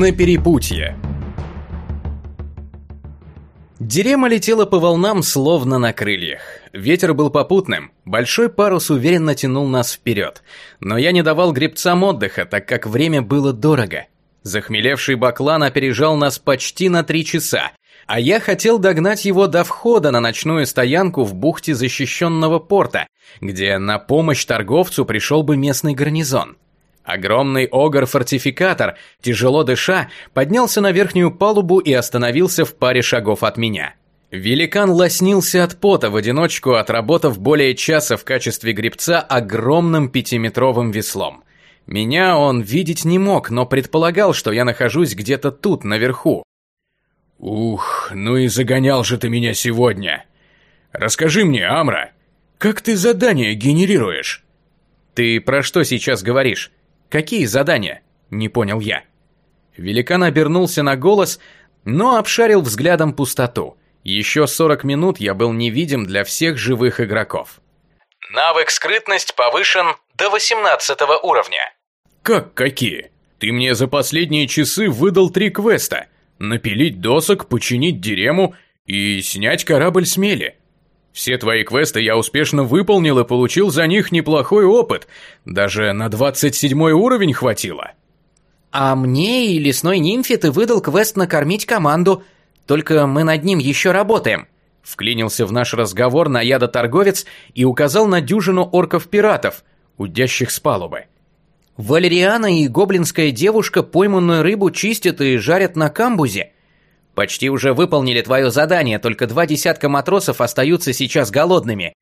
На перепутье. Дерема летела по волнам, словно на крыльях. Ветер был попутным, большой парус уверенно тянул нас вперед. Но я не давал гребцам отдыха, так как время было дорого. Захмелевший баклан опережал нас почти на три часа, а я хотел догнать его до входа на ночную стоянку в бухте защищенного порта, где на помощь торговцу пришел бы местный гарнизон. Огромный огр-фортификатор, тяжело дыша, поднялся на верхнюю палубу и остановился в паре шагов от меня. Великан лоснился от пота в одиночку, отработав более часа в качестве гребца огромным пятиметровым веслом. Меня он видеть не мог, но предполагал, что я нахожусь где-то тут, наверху. «Ух, ну и загонял же ты меня сегодня! Расскажи мне, Амра, как ты задания генерируешь?» «Ты про что сейчас говоришь?» «Какие задания?» – не понял я. Великан обернулся на голос, но обшарил взглядом пустоту. Еще 40 минут я был невидим для всех живых игроков. Навык скрытность повышен до 18 уровня. «Как какие? Ты мне за последние часы выдал три квеста. Напилить досок, починить дерему и снять корабль с мели. Все твои квесты я успешно выполнил и получил за них неплохой опыт. Даже на 27 уровень хватило. А мне и лесной нимфе ты выдал квест накормить команду. Только мы над ним еще работаем. Вклинился в наш разговор торговец и указал на дюжину орков-пиратов, удящих с палубы. Валериана и гоблинская девушка пойманную рыбу чистят и жарят на камбузе. Почти уже выполнили твое задание, только два десятка матросов остаются сейчас голодными.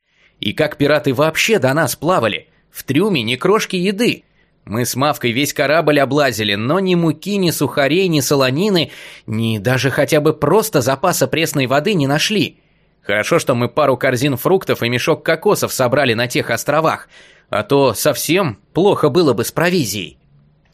И как пираты вообще до нас плавали? В трюме ни крошки еды. Мы с Мавкой весь корабль облазили, но ни муки, ни сухарей, ни солонины, ни даже хотя бы просто запаса пресной воды не нашли. Хорошо, что мы пару корзин фруктов и мешок кокосов собрали на тех островах, а то совсем плохо было бы с провизией.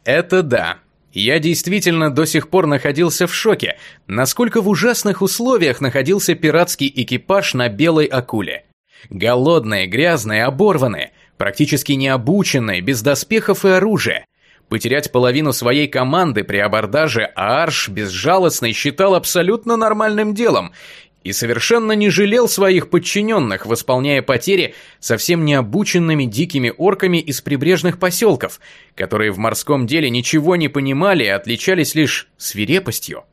Это да. Я действительно до сих пор находился в шоке, насколько в ужасных условиях находился пиратский экипаж на белой акуле. Голодные, грязные, оборванные, практически необученные, без доспехов и оружия. Потерять половину своей команды при абордаже Арш безжалостный считал абсолютно нормальным делом и совершенно не жалел своих подчиненных, восполняя потери совсем необученными дикими орками из прибрежных поселков, которые в морском деле ничего не понимали и отличались лишь свирепостью.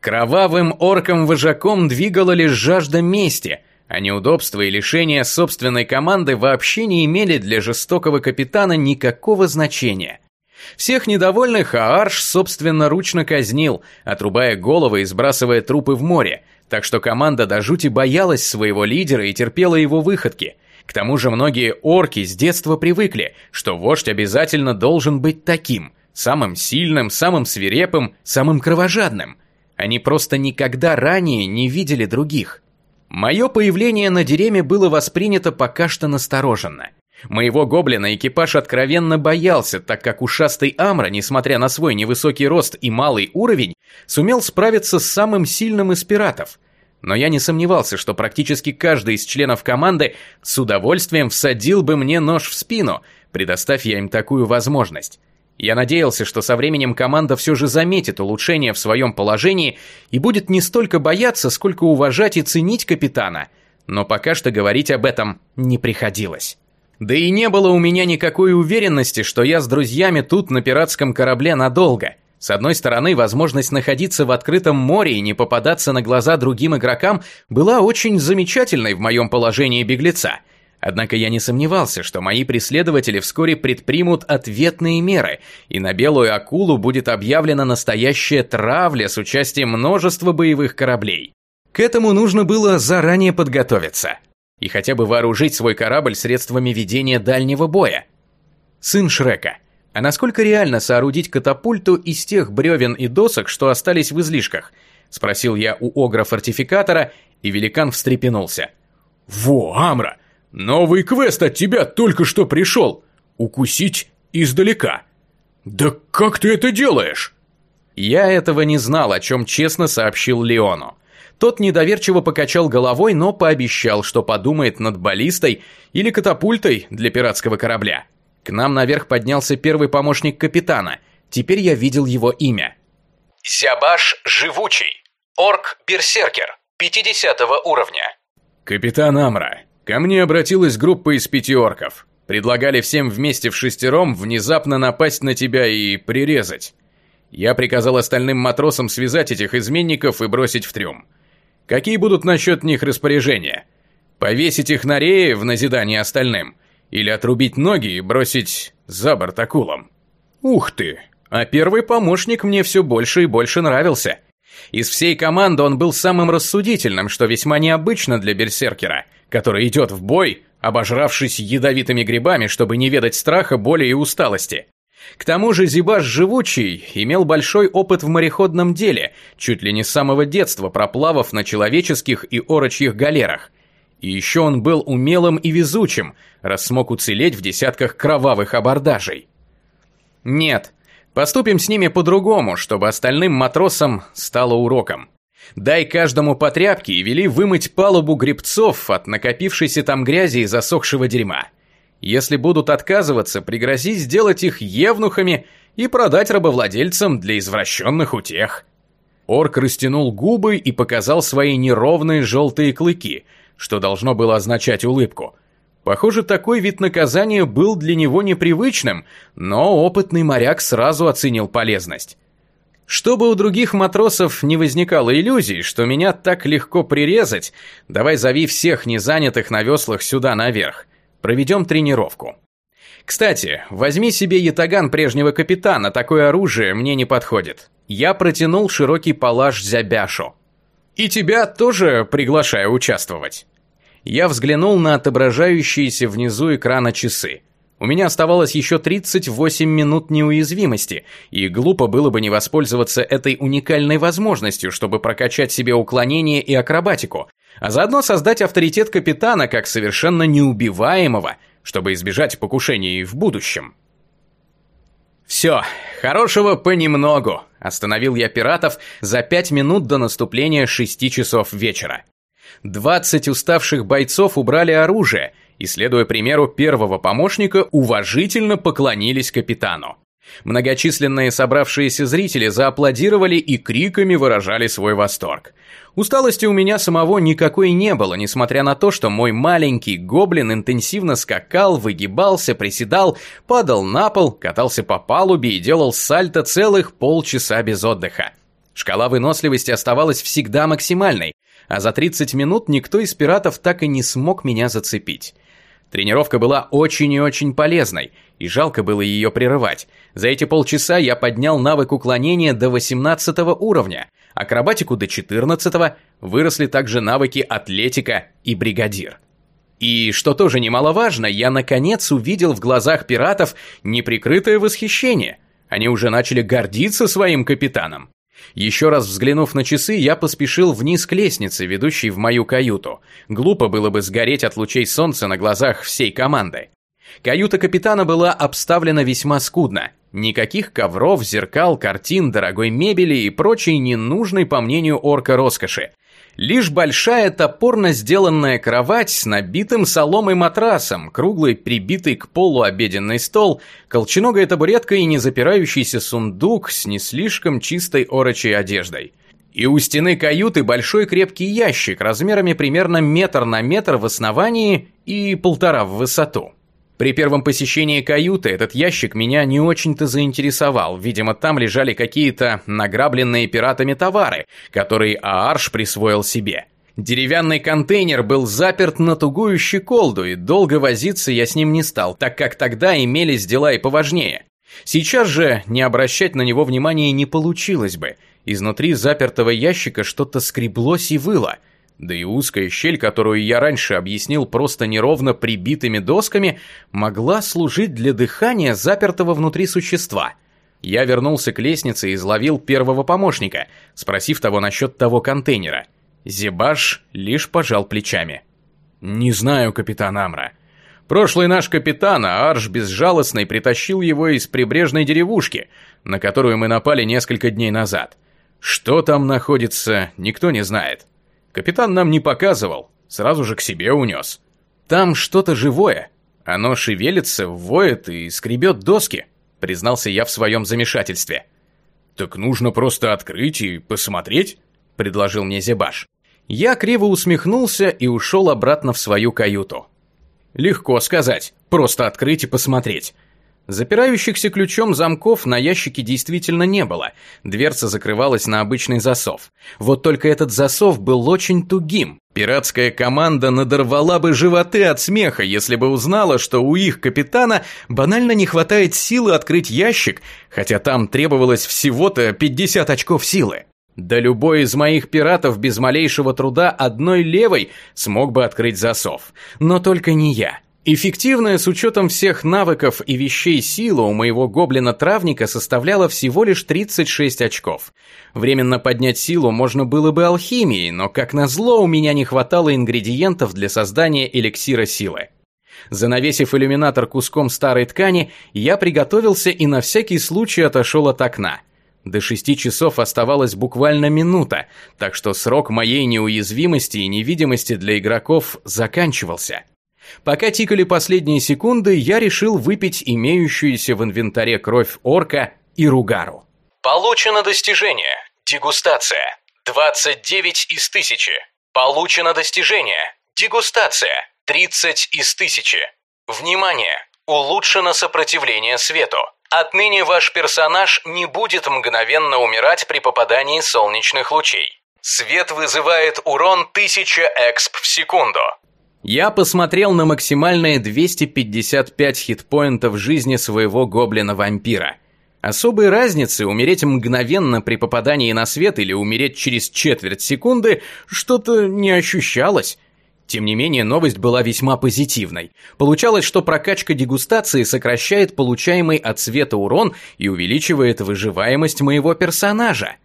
Кровавым орком-вожаком двигала лишь жажда мести, а неудобства и лишения собственной команды вообще не имели для жестокого капитана никакого значения. Всех недовольных Аарш собственноручно казнил, отрубая головы и сбрасывая трупы в море, так что команда до жути боялась своего лидера и терпела его выходки. К тому же многие орки с детства привыкли, что вождь обязательно должен быть таким, самым сильным, самым свирепым, самым кровожадным. Они просто никогда ранее не видели других. Мое появление на Дереме было воспринято пока что настороженно. Моего гоблина экипаж откровенно боялся, так как ушастый Амра, несмотря на свой невысокий рост и малый уровень, сумел справиться с самым сильным из пиратов. Но я не сомневался, что практически каждый из членов команды с удовольствием всадил бы мне нож в спину, предоставь я им такую возможность. Я надеялся, что со временем команда все же заметит улучшение в своем положении и будет не столько бояться, сколько уважать и ценить капитана, но пока что говорить об этом не приходилось. Да и не было у меня никакой уверенности, что я с друзьями тут на пиратском корабле надолго. С одной стороны, возможность находиться в открытом море и не попадаться на глаза другим игрокам была очень замечательной в моем положении беглеца. Однако я не сомневался, что мои преследователи вскоре предпримут ответные меры, и на белую акулу будет объявлена настоящая травля с участием множества боевых кораблей. К этому нужно было заранее подготовиться и хотя бы вооружить свой корабль средствами ведения дальнего боя. Сын Шрека. А насколько реально соорудить катапульту из тех бревен и досок, что остались в излишках? Спросил я у огра-фортификатора, и великан встрепенулся. «Во, Амра, новый квест от тебя только что пришел. Укусить издалека. Да как ты это делаешь?» Я этого не знал, о чем честно сообщил Леону. Тот недоверчиво покачал головой, но пообещал, что подумает над баллистой или катапультой для пиратского корабля. К нам наверх поднялся первый помощник капитана. Теперь я видел его имя. Зябаш живучий. Орк-берсеркер. 50 уровня. Капитан Амра, ко мне обратилась группа из пяти орков. Предлагали всем вместе в шестером внезапно напасть на тебя и прирезать. Я приказал остальным матросам связать этих изменников и бросить в трюм. Какие будут насчет них распоряжения? Повесить их на рее в назидание остальным? Или отрубить ноги и бросить за борт акулам? Ух ты! А первый помощник мне все больше и больше нравился. Из всей команды он был самым рассудительным, что весьма необычно для берсеркера, который идет в бой, обожравшись ядовитыми грибами, чтобы не ведать страха, боли и усталости. К тому же Зибаш Живучий имел большой опыт в мореходном деле, чуть ли не с самого детства проплавав на человеческих и орочьих галерах. И еще он был умелым и везучим, раз смог уцелеть в десятках кровавых абордажей. Нет, поступим с ними по-другому, чтобы остальным матросам стало уроком. Дай каждому по тряпке и вели вымыть палубу гребцов от накопившейся там грязи и засохшего дерьма. Если будут отказываться, пригрози сделать их евнухами и продать рабовладельцам для извращенных утех. Орк растянул губы и показал свои неровные желтые клыки, что должно было означать улыбку. Похоже, такой вид наказания был для него непривычным, но опытный моряк сразу оценил полезность. Чтобы у других матросов не возникало иллюзий, что меня так легко прирезать, давай зови всех незанятых на веслах сюда наверх. Проведем тренировку. Кстати, возьми себе ятаган прежнего капитана, такое оружие мне не подходит. Я протянул широкий палаш Зябяшу. И тебя тоже приглашаю участвовать. Я взглянул на отображающиеся внизу экрана часы. У меня оставалось еще 38 минут неуязвимости, и глупо было бы не воспользоваться этой уникальной возможностью, чтобы прокачать себе уклонение и акробатику, а заодно создать авторитет капитана как совершенно неубиваемого, чтобы избежать покушений в будущем. «Все, хорошего понемногу», – остановил я пиратов за пять минут до наступления шести часов вечера. Двадцать уставших бойцов убрали оружие и, следуя примеру первого помощника, уважительно поклонились капитану. Многочисленные собравшиеся зрители зааплодировали и криками выражали свой восторг. Усталости у меня самого никакой не было, несмотря на то, что мой маленький гоблин интенсивно скакал, выгибался, приседал, падал на пол, катался по палубе и делал сальто целых полчаса без отдыха. Шкала выносливости оставалась всегда максимальной, а за 30 минут никто из пиратов так и не смог меня зацепить. Тренировка была очень и очень полезной, и жалко было ее прерывать. За эти полчаса я поднял навык уклонения до 18 уровня, акробатику до 14, выросли также навыки атлетика и бригадир. И, что тоже немаловажно, я наконец увидел в глазах пиратов неприкрытое восхищение. Они уже начали гордиться своим капитаном. Еще раз взглянув на часы, я поспешил вниз к лестнице, ведущей в мою каюту. Глупо было бы сгореть от лучей солнца на глазах всей команды. Каюта капитана была обставлена весьма скудно. Никаких ковров, зеркал, картин, дорогой мебели и прочей ненужной, по мнению орка, роскоши. Лишь большая топорно сделанная кровать с набитым соломой матрасом, круглый прибитый к полу обеденный стол, колченогая табуретка и незапирающийся сундук с не слишком чистой орочей одеждой. И у стены каюты большой крепкий ящик размерами примерно метр на метр в основании и полтора в высоту. При первом посещении каюты этот ящик меня не очень-то заинтересовал. Видимо, там лежали какие-то награбленные пиратами товары, которые Аарш присвоил себе. Деревянный контейнер был заперт на тугую щеколду, и долго возиться я с ним не стал, так как тогда имелись дела и поважнее. Сейчас же не обращать на него внимания не получилось бы. Изнутри запертого ящика что-то скреблось и выло – да и узкая щель, которую я раньше объяснил просто неровно прибитыми досками, могла служить для дыхания запертого внутри существа. Я вернулся к лестнице и изловил первого помощника, спросив того насчет того контейнера. Зебаш лишь пожал плечами. «Не знаю, капитан Амра. Прошлый наш капитан, Арш Безжалостный, притащил его из прибрежной деревушки, на которую мы напали несколько дней назад. Что там находится, никто не знает». Капитан нам не показывал, сразу же к себе унес. Там что-то живое. Оно шевелится, воет и скребет доски, признался я в своем замешательстве. «Так нужно просто открыть и посмотреть», — предложил мне Зебаш. Я криво усмехнулся и ушел обратно в свою каюту. Легко сказать, просто открыть и посмотреть. Запирающихся ключом замков на ящике действительно не было. Дверца закрывалась на обычный засов. Вот только этот засов был очень тугим. Пиратская команда надорвала бы животы от смеха, если бы узнала, что у их капитана банально не хватает силы открыть ящик, хотя там требовалось всего-то 50 очков силы. Да любой из моих пиратов без малейшего труда одной левой смог бы открыть засов. Но только не я. Эффективная с учетом всех навыков и вещей сила у моего гоблина-травника составляла всего лишь 36 очков. Временно поднять силу можно было бы алхимией, но как назло у меня не хватало ингредиентов для создания эликсира силы. Занавесив иллюминатор куском старой ткани, я приготовился и на всякий случай отошел от окна. До шести часов оставалась буквально минута, так что срок моей неуязвимости и невидимости для игроков заканчивался. Пока тикали последние секунды, я решил выпить имеющуюся в инвентаре кровь орка и ругару. Получено достижение. Дегустация. 29 из 1000. Получено достижение. Дегустация. 30 из 1000. Внимание! Улучшено сопротивление свету. Отныне ваш персонаж не будет мгновенно умирать при попадании солнечных лучей. Свет вызывает урон 1000 эксп в секунду. Я посмотрел на максимальные 255 хитпоинтов жизни своего гоблина-вампира. Особой разницы умереть мгновенно при попадании на свет или умереть через четверть секунды что-то не ощущалось. Тем не менее, новость была весьма позитивной. Получалось, что прокачка дегустации сокращает получаемый от света урон и увеличивает выживаемость моего персонажа.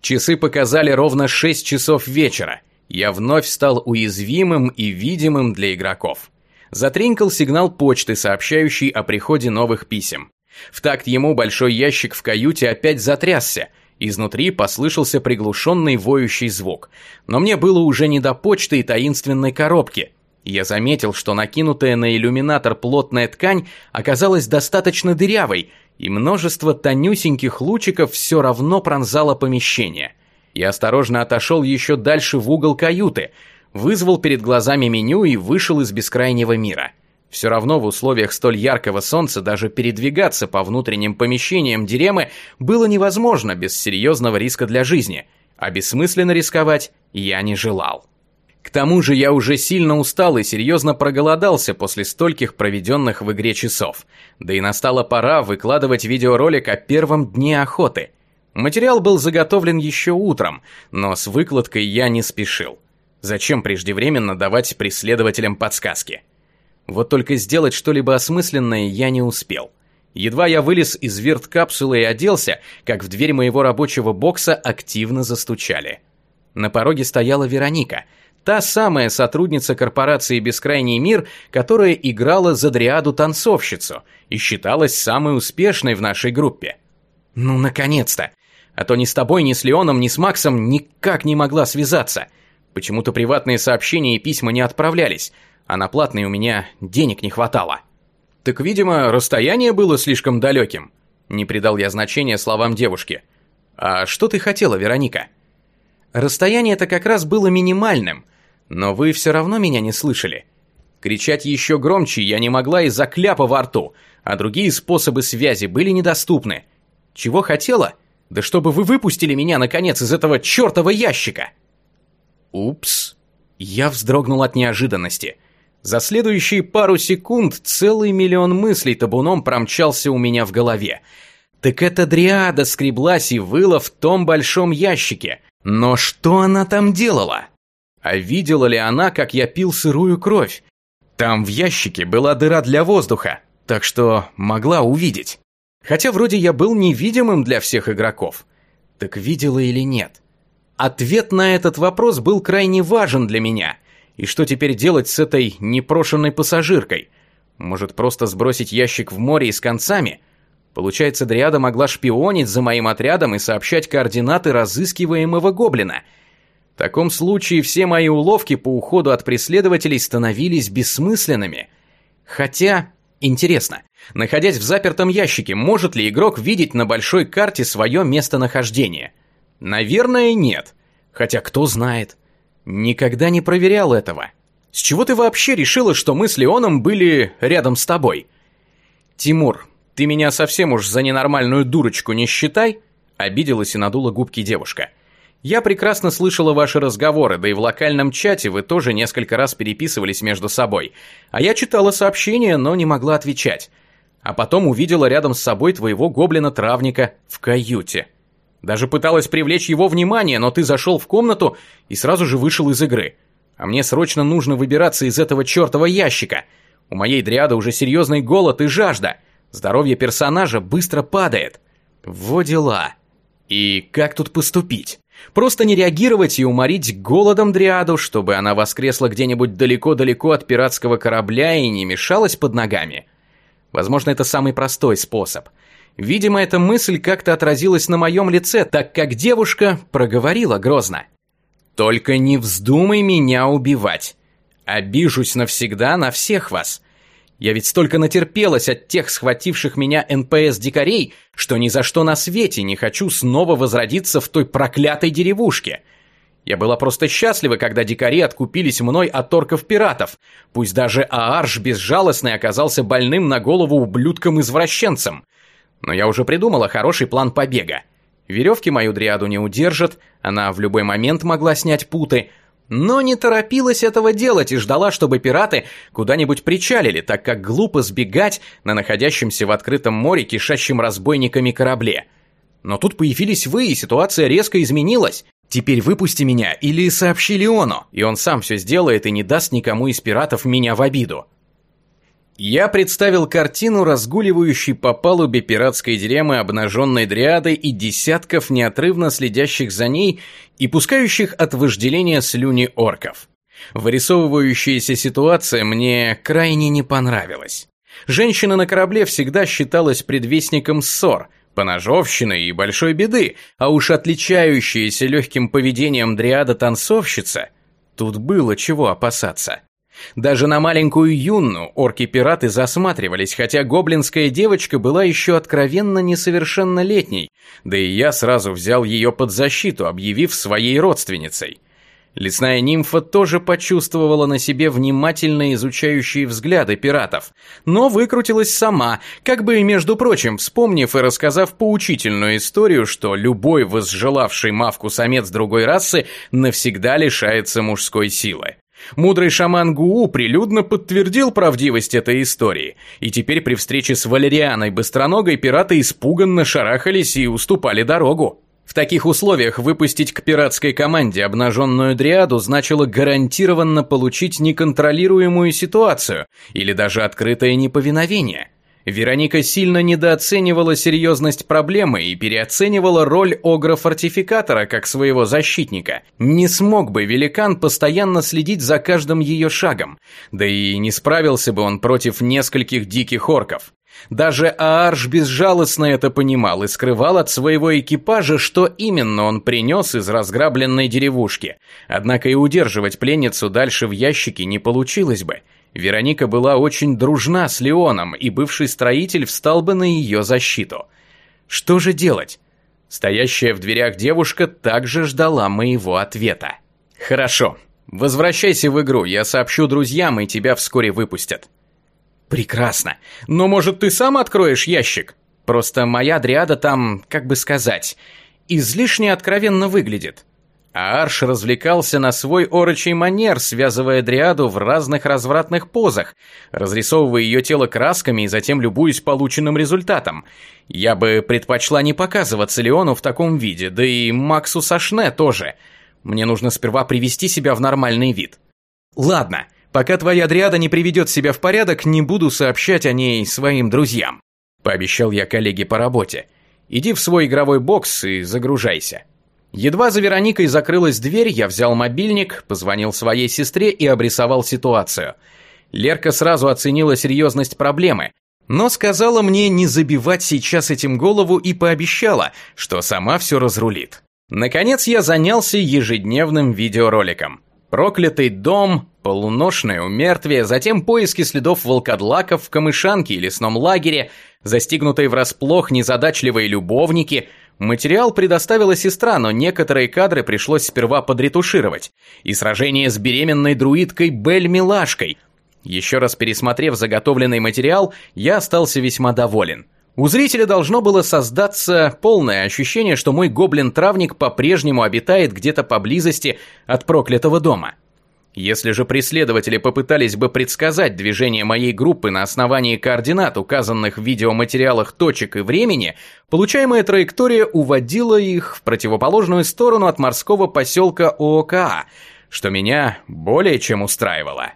Часы показали ровно 6 часов вечера я вновь стал уязвимым и видимым для игроков. Затринкал сигнал почты, сообщающий о приходе новых писем. В такт ему большой ящик в каюте опять затрясся. Изнутри послышался приглушенный воющий звук. Но мне было уже не до почты и таинственной коробки. Я заметил, что накинутая на иллюминатор плотная ткань оказалась достаточно дырявой, и множество тонюсеньких лучиков все равно пронзало помещение. Я осторожно отошел еще дальше в угол каюты, вызвал перед глазами меню и вышел из бескрайнего мира. Все равно в условиях столь яркого солнца даже передвигаться по внутренним помещениям Диремы было невозможно без серьезного риска для жизни, а бессмысленно рисковать я не желал. К тому же я уже сильно устал и серьезно проголодался после стольких проведенных в игре часов, да и настала пора выкладывать видеоролик о первом дне охоты – Материал был заготовлен еще утром, но с выкладкой я не спешил. Зачем преждевременно давать преследователям подсказки? Вот только сделать что-либо осмысленное я не успел. Едва я вылез из вирт-капсулы и оделся, как в дверь моего рабочего бокса активно застучали. На пороге стояла Вероника, та самая сотрудница корпорации «Бескрайний мир», которая играла за дриаду-танцовщицу и считалась самой успешной в нашей группе. Ну, наконец-то! А то ни с тобой, ни с Леоном, ни с Максом никак не могла связаться. Почему-то приватные сообщения и письма не отправлялись, а на платные у меня денег не хватало. Так, видимо, расстояние было слишком далеким. Не придал я значения словам девушки. А что ты хотела, Вероника? Расстояние-то как раз было минимальным, но вы все равно меня не слышали. Кричать еще громче я не могла из-за кляпа во рту, а другие способы связи были недоступны. Чего хотела? Да чтобы вы выпустили меня, наконец, из этого чертова ящика!» Упс. Я вздрогнул от неожиданности. За следующие пару секунд целый миллион мыслей табуном промчался у меня в голове. Так эта дриада скреблась и выла в том большом ящике. Но что она там делала? А видела ли она, как я пил сырую кровь? Там в ящике была дыра для воздуха, так что могла увидеть. Хотя вроде я был невидимым для всех игроков. Так видела или нет? Ответ на этот вопрос был крайне важен для меня. И что теперь делать с этой непрошенной пассажиркой? Может, просто сбросить ящик в море и с концами? Получается, Дриада могла шпионить за моим отрядом и сообщать координаты разыскиваемого гоблина. В таком случае все мои уловки по уходу от преследователей становились бессмысленными. Хотя Интересно, находясь в запертом ящике, может ли игрок видеть на большой карте свое местонахождение? Наверное, нет. Хотя кто знает. Никогда не проверял этого. С чего ты вообще решила, что мы с Леоном были рядом с тобой? Тимур, ты меня совсем уж за ненормальную дурочку не считай? Обиделась и надула губки девушка. Я прекрасно слышала ваши разговоры, да и в локальном чате вы тоже несколько раз переписывались между собой. А я читала сообщения, но не могла отвечать. А потом увидела рядом с собой твоего гоблина-травника в каюте. Даже пыталась привлечь его внимание, но ты зашел в комнату и сразу же вышел из игры. А мне срочно нужно выбираться из этого чертова ящика. У моей дриады уже серьезный голод и жажда. Здоровье персонажа быстро падает. Во дела. И как тут поступить? Просто не реагировать и уморить голодом Дриаду, чтобы она воскресла где-нибудь далеко-далеко от пиратского корабля и не мешалась под ногами. Возможно, это самый простой способ. Видимо, эта мысль как-то отразилась на моем лице, так как девушка проговорила грозно. «Только не вздумай меня убивать. Обижусь навсегда на всех вас. Я ведь столько натерпелась от тех схвативших меня НПС-дикарей, что ни за что на свете не хочу снова возродиться в той проклятой деревушке. Я была просто счастлива, когда дикари откупились мной от орков-пиратов, пусть даже Аарш безжалостный оказался больным на голову ублюдком-извращенцем. Но я уже придумала хороший план побега. Веревки мою дриаду не удержат, она в любой момент могла снять путы, но не торопилась этого делать и ждала, чтобы пираты куда-нибудь причалили, так как глупо сбегать на находящемся в открытом море кишащем разбойниками корабле. Но тут появились вы, и ситуация резко изменилась. Теперь выпусти меня или сообщи Леону, и он сам все сделает и не даст никому из пиратов меня в обиду. Я представил картину разгуливающей по палубе пиратской дремы обнаженной дриады и десятков неотрывно следящих за ней и пускающих от вожделения слюни орков. Вырисовывающаяся ситуация мне крайне не понравилась. Женщина на корабле всегда считалась предвестником ссор, поножовщины и большой беды, а уж отличающаяся легким поведением дриада-танцовщица, тут было чего опасаться. Даже на маленькую Юнну орки-пираты засматривались, хотя гоблинская девочка была еще откровенно несовершеннолетней, да и я сразу взял ее под защиту, объявив своей родственницей. Лесная нимфа тоже почувствовала на себе внимательно изучающие взгляды пиратов, но выкрутилась сама, как бы, между прочим, вспомнив и рассказав поучительную историю, что любой возжелавший мавку самец другой расы навсегда лишается мужской силы. Мудрый шаман Гуу прилюдно подтвердил правдивость этой истории, и теперь при встрече с Валерианой Быстроногой пираты испуганно шарахались и уступали дорогу. В таких условиях выпустить к пиратской команде обнаженную дриаду значило гарантированно получить неконтролируемую ситуацию или даже открытое неповиновение – Вероника сильно недооценивала серьезность проблемы и переоценивала роль огра-фортификатора как своего защитника. Не смог бы великан постоянно следить за каждым ее шагом, да и не справился бы он против нескольких диких орков. Даже Аарш безжалостно это понимал и скрывал от своего экипажа, что именно он принес из разграбленной деревушки. Однако и удерживать пленницу дальше в ящике не получилось бы – Вероника была очень дружна с Леоном, и бывший строитель встал бы на ее защиту. Что же делать? Стоящая в дверях девушка также ждала моего ответа. «Хорошо. Возвращайся в игру, я сообщу друзьям, и тебя вскоре выпустят». «Прекрасно. Но, может, ты сам откроешь ящик? Просто моя дриада там, как бы сказать, излишне откровенно выглядит». А Арш развлекался на свой орочий манер, связывая дриаду в разных развратных позах, разрисовывая ее тело красками и затем любуясь полученным результатом. Я бы предпочла не показываться Леону в таком виде, да и Максу Сашне тоже. Мне нужно сперва привести себя в нормальный вид. Ладно, пока твоя дриада не приведет себя в порядок, не буду сообщать о ней своим друзьям. Пообещал я коллеге по работе. Иди в свой игровой бокс и загружайся. Едва за Вероникой закрылась дверь, я взял мобильник, позвонил своей сестре и обрисовал ситуацию. Лерка сразу оценила серьезность проблемы, но сказала мне не забивать сейчас этим голову и пообещала, что сама все разрулит. Наконец я занялся ежедневным видеороликом. Проклятый дом Полуношное умертвие, затем поиски следов волкодлаков в камышанке и лесном лагере, застигнутые врасплох незадачливые любовники. Материал предоставила сестра, но некоторые кадры пришлось сперва подретушировать. И сражение с беременной друидкой Бель Милашкой. Еще раз пересмотрев заготовленный материал, я остался весьма доволен. У зрителя должно было создаться полное ощущение, что мой гоблин-травник по-прежнему обитает где-то поблизости от проклятого дома. Если же преследователи попытались бы предсказать движение моей группы на основании координат, указанных в видеоматериалах точек и времени, получаемая траектория уводила их в противоположную сторону от морского поселка ООКА, что меня более чем устраивало.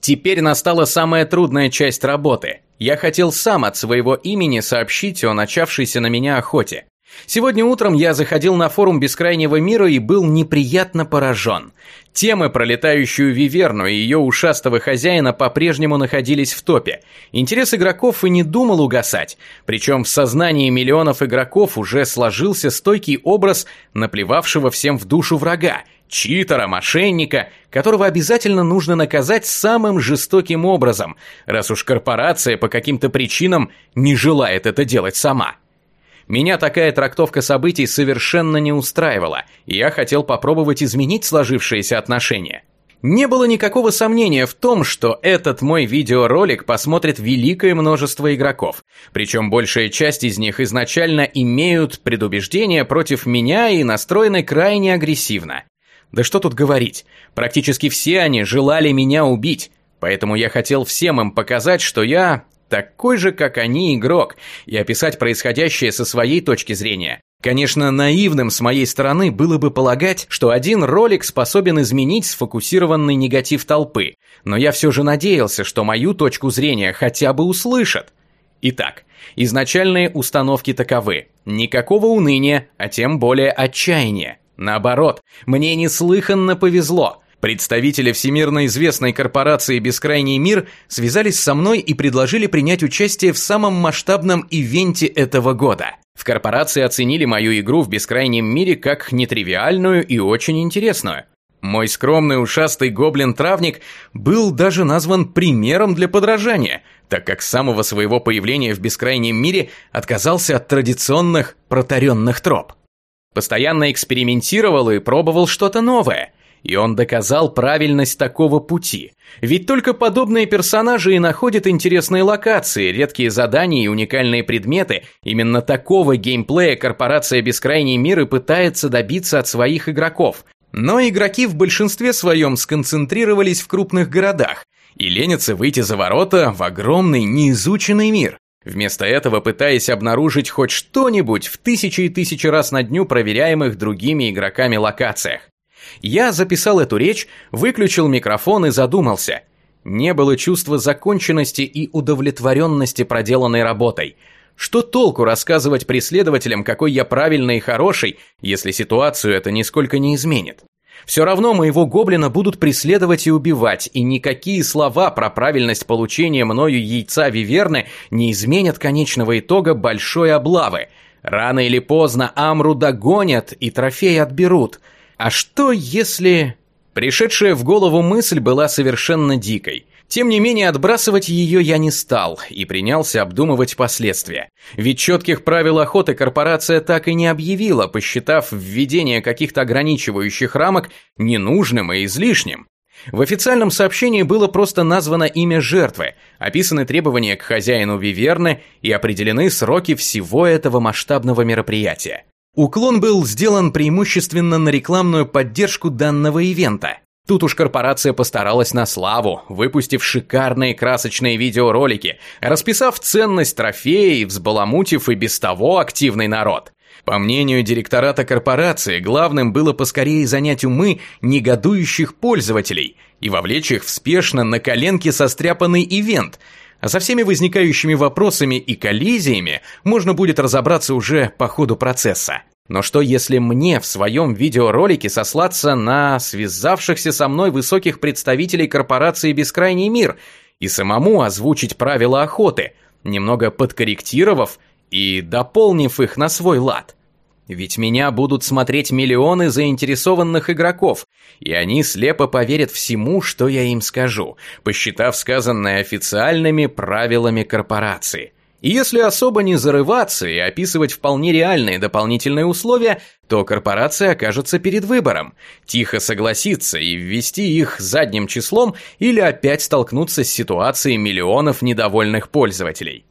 Теперь настала самая трудная часть работы. Я хотел сам от своего имени сообщить о начавшейся на меня охоте. Сегодня утром я заходил на форум Бескрайнего мира и был неприятно поражен. Темы про летающую Виверну и ее ушастого хозяина по-прежнему находились в топе. Интерес игроков и не думал угасать, причем в сознании миллионов игроков уже сложился стойкий образ наплевавшего всем в душу врага, читера, мошенника, которого обязательно нужно наказать самым жестоким образом, раз уж корпорация по каким-то причинам не желает это делать сама. Меня такая трактовка событий совершенно не устраивала, и я хотел попробовать изменить сложившиеся отношения. Не было никакого сомнения в том, что этот мой видеоролик посмотрит великое множество игроков, причем большая часть из них изначально имеют предубеждения против меня и настроены крайне агрессивно. Да что тут говорить, практически все они желали меня убить, поэтому я хотел всем им показать, что я такой же, как они, игрок, и описать происходящее со своей точки зрения. Конечно, наивным с моей стороны было бы полагать, что один ролик способен изменить сфокусированный негатив толпы, но я все же надеялся, что мою точку зрения хотя бы услышат. Итак, изначальные установки таковы. Никакого уныния, а тем более отчаяния. Наоборот, мне неслыханно повезло. Представители всемирно известной корпорации «Бескрайний мир» связались со мной и предложили принять участие в самом масштабном ивенте этого года. В корпорации оценили мою игру в «Бескрайнем мире» как нетривиальную и очень интересную. Мой скромный ушастый гоблин-травник был даже назван примером для подражания, так как с самого своего появления в бескрайнем мире отказался от традиционных протаренных троп. Постоянно экспериментировал и пробовал что-то новое – и он доказал правильность такого пути. Ведь только подобные персонажи и находят интересные локации, редкие задания и уникальные предметы. Именно такого геймплея корпорация Бескрайний мир и пытается добиться от своих игроков. Но игроки в большинстве своем сконцентрировались в крупных городах и ленятся выйти за ворота в огромный неизученный мир. Вместо этого пытаясь обнаружить хоть что-нибудь в тысячи и тысячи раз на дню проверяемых другими игроками локациях. Я записал эту речь, выключил микрофон и задумался. Не было чувства законченности и удовлетворенности проделанной работой. Что толку рассказывать преследователям, какой я правильный и хороший, если ситуацию это нисколько не изменит? Все равно моего гоблина будут преследовать и убивать, и никакие слова про правильность получения мною яйца Виверны не изменят конечного итога большой облавы. Рано или поздно Амру догонят и трофей отберут – а что если... Пришедшая в голову мысль была совершенно дикой. Тем не менее, отбрасывать ее я не стал и принялся обдумывать последствия. Ведь четких правил охоты корпорация так и не объявила, посчитав введение каких-то ограничивающих рамок ненужным и излишним. В официальном сообщении было просто названо имя жертвы, описаны требования к хозяину Виверны и определены сроки всего этого масштабного мероприятия. Уклон был сделан преимущественно на рекламную поддержку данного ивента. Тут уж корпорация постаралась на славу, выпустив шикарные красочные видеоролики, расписав ценность трофеев, взбаламутив и без того активный народ. По мнению директората корпорации, главным было поскорее занять умы негодующих пользователей и вовлечь их в спешно на коленке состряпанный ивент, а со всеми возникающими вопросами и коллизиями можно будет разобраться уже по ходу процесса. Но что если мне в своем видеоролике сослаться на связавшихся со мной высоких представителей корпорации «Бескрайний мир» и самому озвучить правила охоты, немного подкорректировав и дополнив их на свой лад? Ведь меня будут смотреть миллионы заинтересованных игроков, и они слепо поверят всему, что я им скажу, посчитав сказанное официальными правилами корпорации. И если особо не зарываться и описывать вполне реальные дополнительные условия, то корпорация окажется перед выбором – тихо согласиться и ввести их задним числом или опять столкнуться с ситуацией миллионов недовольных пользователей.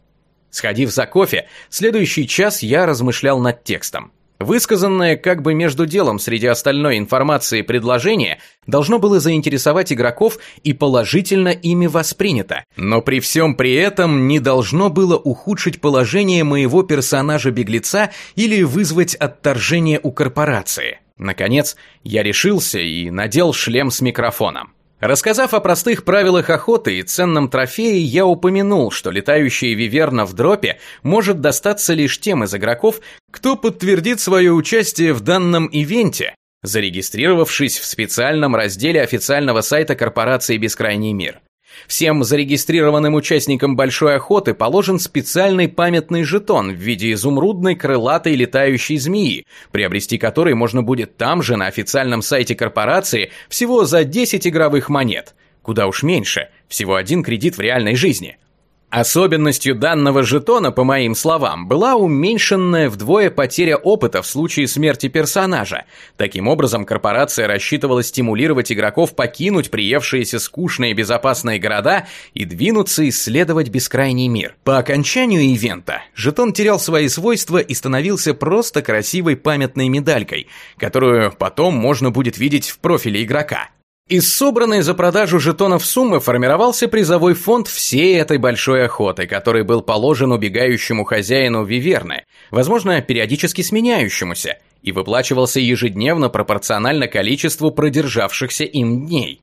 Сходив за кофе, следующий час я размышлял над текстом. Высказанное как бы между делом среди остальной информации предложение должно было заинтересовать игроков и положительно ими воспринято, но при всем при этом не должно было ухудшить положение моего персонажа-беглеца или вызвать отторжение у корпорации. Наконец, я решился и надел шлем с микрофоном. Рассказав о простых правилах охоты и ценном трофее, я упомянул, что летающая виверна в дропе может достаться лишь тем из игроков, кто подтвердит свое участие в данном ивенте, зарегистрировавшись в специальном разделе официального сайта корпорации «Бескрайний мир». Всем зарегистрированным участникам большой охоты положен специальный памятный жетон в виде изумрудной крылатой летающей змеи, приобрести который можно будет там же на официальном сайте корпорации всего за 10 игровых монет. Куда уж меньше, всего один кредит в реальной жизни – Особенностью данного жетона, по моим словам, была уменьшенная вдвое потеря опыта в случае смерти персонажа. Таким образом, корпорация рассчитывала стимулировать игроков покинуть приевшиеся скучные безопасные города и двинуться исследовать бескрайний мир. По окончанию ивента жетон терял свои свойства и становился просто красивой памятной медалькой, которую потом можно будет видеть в профиле игрока. Из собранной за продажу жетонов суммы формировался призовой фонд всей этой большой охоты, который был положен убегающему хозяину Виверны, возможно, периодически сменяющемуся, и выплачивался ежедневно пропорционально количеству продержавшихся им дней.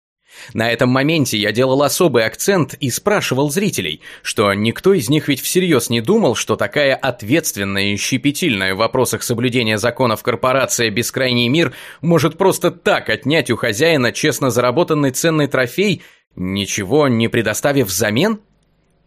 На этом моменте я делал особый акцент и спрашивал зрителей, что никто из них ведь всерьез не думал, что такая ответственная и щепетильная в вопросах соблюдения законов корпорация «Бескрайний мир» может просто так отнять у хозяина честно заработанный ценный трофей, ничего не предоставив взамен?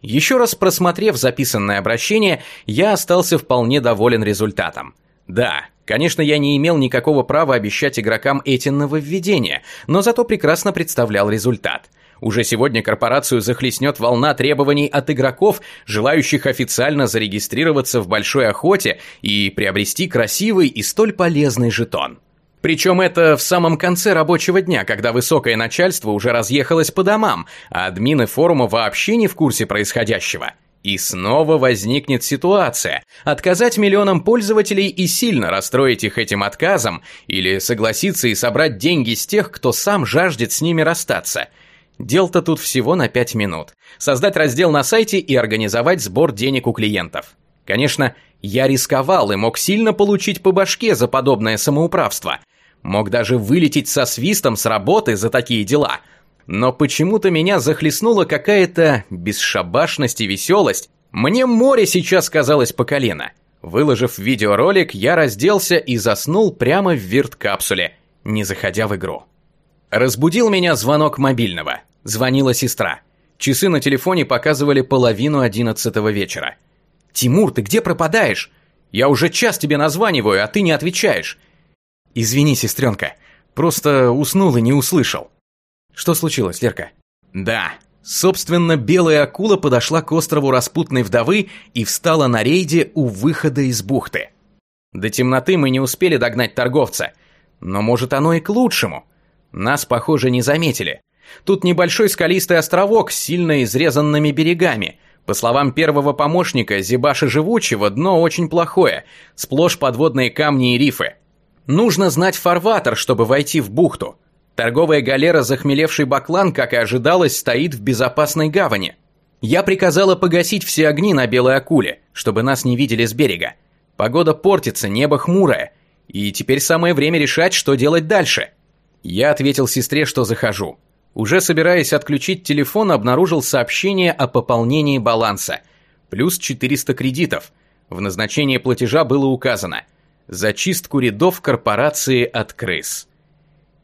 Еще раз просмотрев записанное обращение, я остался вполне доволен результатом. Да, конечно, я не имел никакого права обещать игрокам эти нововведения, но зато прекрасно представлял результат. Уже сегодня корпорацию захлестнет волна требований от игроков, желающих официально зарегистрироваться в большой охоте и приобрести красивый и столь полезный жетон. Причем это в самом конце рабочего дня, когда высокое начальство уже разъехалось по домам, а админы форума вообще не в курсе происходящего. И снова возникнет ситуация. Отказать миллионам пользователей и сильно расстроить их этим отказом, или согласиться и собрать деньги с тех, кто сам жаждет с ними расстаться. Дел-то тут всего на 5 минут. Создать раздел на сайте и организовать сбор денег у клиентов. Конечно, я рисковал и мог сильно получить по башке за подобное самоуправство. Мог даже вылететь со свистом с работы за такие дела – но почему-то меня захлестнула какая-то бесшабашность и веселость. Мне море сейчас казалось по колено. Выложив видеоролик, я разделся и заснул прямо в вирт-капсуле, не заходя в игру. Разбудил меня звонок мобильного. Звонила сестра. Часы на телефоне показывали половину одиннадцатого вечера. «Тимур, ты где пропадаешь? Я уже час тебе названиваю, а ты не отвечаешь». «Извини, сестренка, просто уснул и не услышал». Что случилось, Лерка? Да, собственно, белая акула подошла к острову распутной вдовы и встала на рейде у выхода из бухты. До темноты мы не успели догнать торговца, но может оно и к лучшему. Нас, похоже, не заметили. Тут небольшой скалистый островок с сильно изрезанными берегами. По словам первого помощника Зибаша Живучего, дно очень плохое, сплошь подводные камни и рифы. Нужно знать фарватер, чтобы войти в бухту. Торговая галера «Захмелевший баклан», как и ожидалось, стоит в безопасной гавани. Я приказала погасить все огни на белой акуле, чтобы нас не видели с берега. Погода портится, небо хмурое, и теперь самое время решать, что делать дальше. Я ответил сестре, что захожу. Уже собираясь отключить телефон, обнаружил сообщение о пополнении баланса. Плюс 400 кредитов. В назначении платежа было указано. Зачистку рядов корпорации от крыс.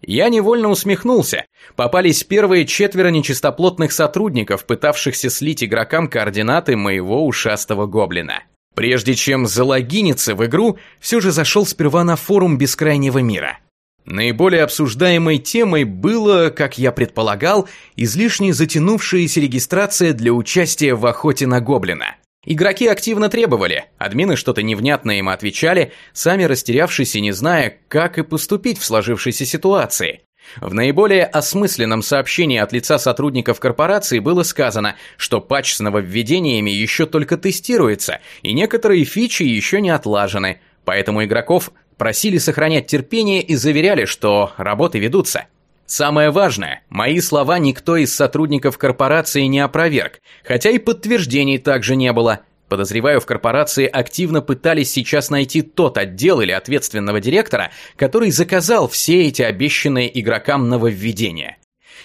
Я невольно усмехнулся. Попались первые четверо нечистоплотных сотрудников, пытавшихся слить игрокам координаты моего ушастого гоблина. Прежде чем залогиниться в игру, все же зашел сперва на форум Бескрайнего мира. Наиболее обсуждаемой темой было, как я предполагал, излишне затянувшаяся регистрация для участия в охоте на гоблина. Игроки активно требовали, админы что-то невнятное им отвечали, сами растерявшись и не зная, как и поступить в сложившейся ситуации. В наиболее осмысленном сообщении от лица сотрудников корпорации было сказано, что патч с нововведениями еще только тестируется, и некоторые фичи еще не отлажены, поэтому игроков просили сохранять терпение и заверяли, что работы ведутся. Самое важное, мои слова никто из сотрудников корпорации не опроверг, хотя и подтверждений также не было. Подозреваю, в корпорации активно пытались сейчас найти тот отдел или ответственного директора, который заказал все эти обещанные игрокам нововведения.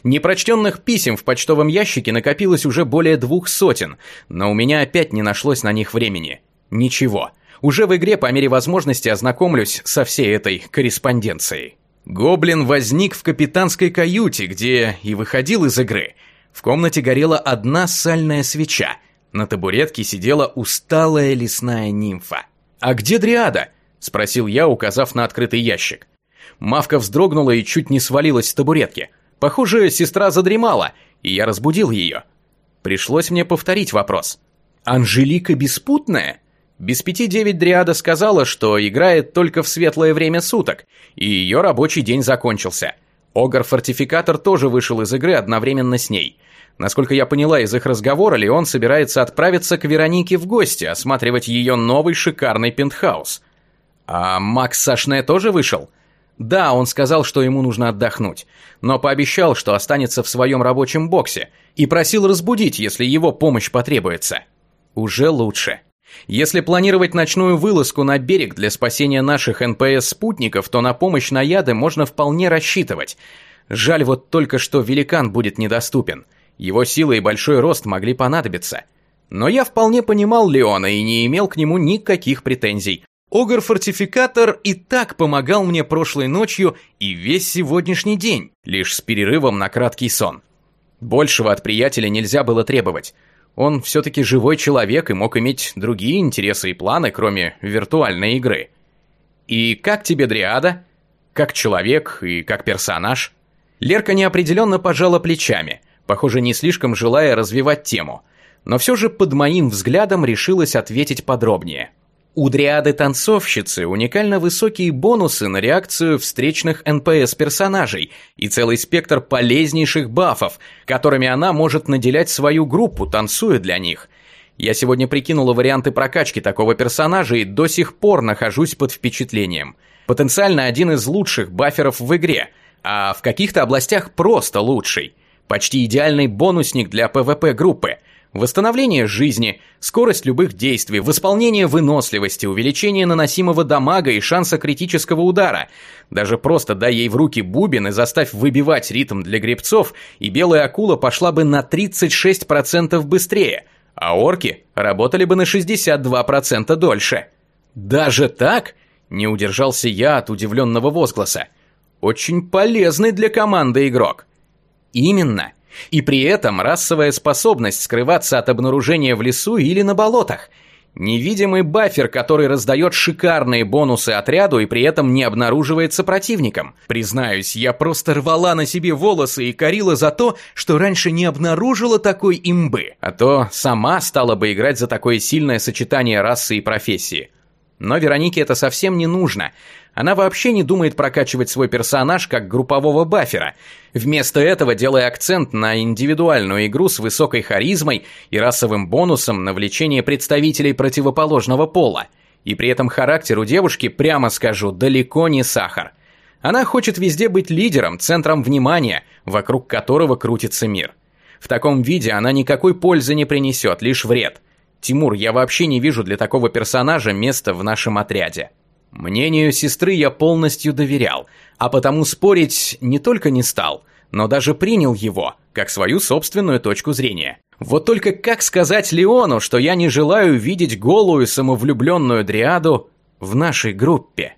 Непрочтенных писем в почтовом ящике накопилось уже более двух сотен, но у меня опять не нашлось на них времени. Ничего. Уже в игре по мере возможности ознакомлюсь со всей этой корреспонденцией. Гоблин возник в капитанской каюте, где и выходил из игры. В комнате горела одна сальная свеча. На табуретке сидела усталая лесная нимфа. «А где Дриада?» – спросил я, указав на открытый ящик. Мавка вздрогнула и чуть не свалилась с табуретки. Похоже, сестра задремала, и я разбудил ее. Пришлось мне повторить вопрос. «Анжелика беспутная?» Без пяти девять Дриада сказала, что играет только в светлое время суток, и ее рабочий день закончился. Огр-фортификатор тоже вышел из игры одновременно с ней. Насколько я поняла из их разговора, Леон собирается отправиться к Веронике в гости, осматривать ее новый шикарный пентхаус. А Макс Сашне тоже вышел? Да, он сказал, что ему нужно отдохнуть, но пообещал, что останется в своем рабочем боксе, и просил разбудить, если его помощь потребуется. Уже лучше. Если планировать ночную вылазку на берег для спасения наших НПС-спутников, то на помощь на яды можно вполне рассчитывать. Жаль вот только, что великан будет недоступен. Его сила и большой рост могли понадобиться. Но я вполне понимал Леона и не имел к нему никаких претензий. Огр-фортификатор и так помогал мне прошлой ночью и весь сегодняшний день, лишь с перерывом на краткий сон. Большего от приятеля нельзя было требовать. Он все-таки живой человек и мог иметь другие интересы и планы, кроме виртуальной игры. И как тебе Дриада? Как человек и как персонаж? Лерка неопределенно пожала плечами, похоже, не слишком желая развивать тему, но все же под моим взглядом решилась ответить подробнее. У дриады-танцовщицы уникально высокие бонусы на реакцию встречных НПС-персонажей и целый спектр полезнейших бафов, которыми она может наделять свою группу, танцуя для них. Я сегодня прикинула варианты прокачки такого персонажа и до сих пор нахожусь под впечатлением. Потенциально один из лучших баферов в игре, а в каких-то областях просто лучший. Почти идеальный бонусник для ПВП-группы – Восстановление жизни, скорость любых действий, восполнение выносливости, увеличение наносимого дамага и шанса критического удара. Даже просто дай ей в руки бубен и заставь выбивать ритм для гребцов, и белая акула пошла бы на 36% быстрее, а орки работали бы на 62% дольше. Даже так? Не удержался я от удивленного возгласа. Очень полезный для команды игрок. Именно. И при этом расовая способность скрываться от обнаружения в лесу или на болотах. Невидимый бафер, который раздает шикарные бонусы отряду и при этом не обнаруживается противником. Признаюсь, я просто рвала на себе волосы и корила за то, что раньше не обнаружила такой имбы. А то сама стала бы играть за такое сильное сочетание расы и профессии. Но Веронике это совсем не нужно. Она вообще не думает прокачивать свой персонаж как группового бафера, вместо этого делая акцент на индивидуальную игру с высокой харизмой и расовым бонусом на влечение представителей противоположного пола. И при этом характер у девушки, прямо скажу, далеко не сахар. Она хочет везде быть лидером, центром внимания, вокруг которого крутится мир. В таком виде она никакой пользы не принесет, лишь вред. Тимур, я вообще не вижу для такого персонажа места в нашем отряде. Мнению сестры я полностью доверял, а потому спорить не только не стал, но даже принял его, как свою собственную точку зрения. Вот только как сказать Леону, что я не желаю видеть голую самовлюбленную дриаду в нашей группе?